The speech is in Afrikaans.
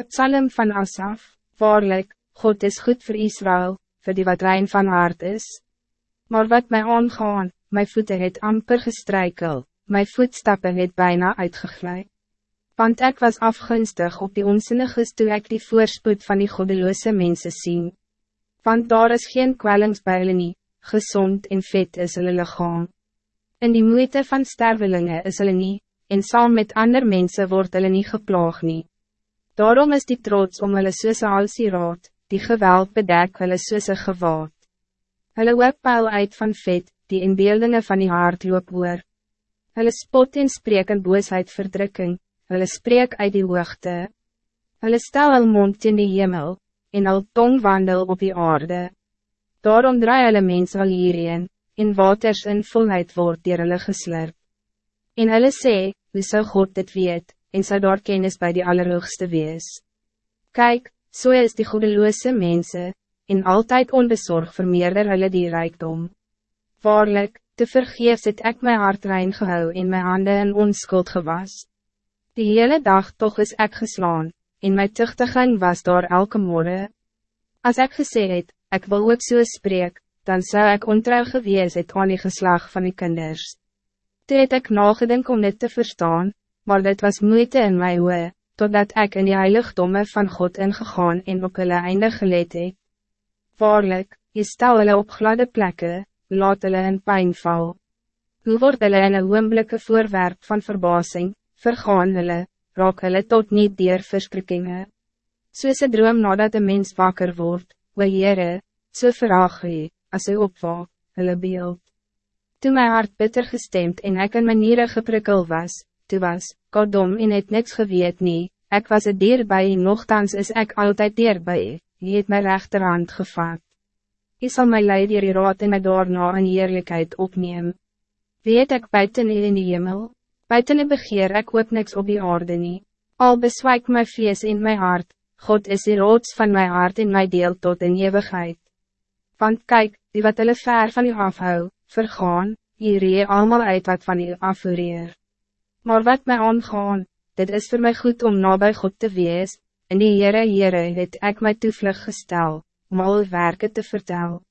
Het psalm van Asaf, waarlijk, God is goed voor Israël, voor die wat rein van hart is. Maar wat mij aangaan, mijn voeten het amper gestrijkel, mijn voetstappen het bijna uitgeglij. Want ik was afgunstig op die onzinnige toe ek die voorspoed van die goddeloze mensen zien. Want daar is geen kwellings bij hulle nie, gezond en vet is hulle lichaam. In die moeite van stervelingen is hulle nie, en saam met ander mensen wordt hulle nie geplaag nie. Daarom is die trots om hulle soos als die raad, die geweld bedek hulle soos een gewaad. Hulle webpeil uit van vet, die inbeeldingen van die hart loop oor. Hulle spot en spreek in boosheid verdrukking, hulle spreek uit die hoogte. Hulle stel hulle mond in die hemel, en al tong wandel op die aarde. Daarom draai hulle mens al hierheen, en waters in volheid word dier hulle geslurp. En hulle sê, hoe zou God dit weet? En zou daar kennis bij die allerhoogste wees. Kijk, zo so is die goedeloze mensen, en altijd onbezorgd vermeerder hulle die rijkdom. Waarlijk, te vergeefs het ek my hart rein gehou en my handen in onskuld gewas. Die hele dag toch is ek geslaan, en my tuchtiging was daar elke morgen. Als ik gesê het, ek wil ook so spreek, dan zou ik ontrouw gewees het aan die geslag van die kinders. Toe het ek nagedink om dit te verstaan, maar dit was moeite in my hoe, totdat ik in die heiligdomme van God ingegaan en op hulle einde geleid het. Waarlik, je stel hulle op gladde plekken, laat hulle in pijn val. Hoe word hulle in een oomblikke voorwerp van verbazing, vergaan hulle, raak hulle tot niet dier verskrikkinge. Soos een droom nadat een mens wakker wordt, we Heere, so verraag hy, as hy opwaak, hulle beeld. Toen mijn hart bitter gestemd en ek in maniere geprikkel was, toe was, Kodom en het niks geweet nie, ek was het dierbij en nogthans is ek altijd dierbij, hy het my rechterhand gevat. Hy sal my leid die raad en my daarna in eerlijkheid opneem. Weet ek buiten in die hemel, buiten die begeer ek ook niks op die aarde nie, al beswijk my feest in my hart, God is die roods van my hart in my deel tot in eeuwigheid. Want kijk, die wat hulle ver van u afhou, vergaan, hier ree allemaal uit wat van u afvoereer. Maar wat mij aangaan, dit is voor mij goed om nabij God te wees, en die Heere Heere het ek my toevlug gestel, om al werken te vertellen.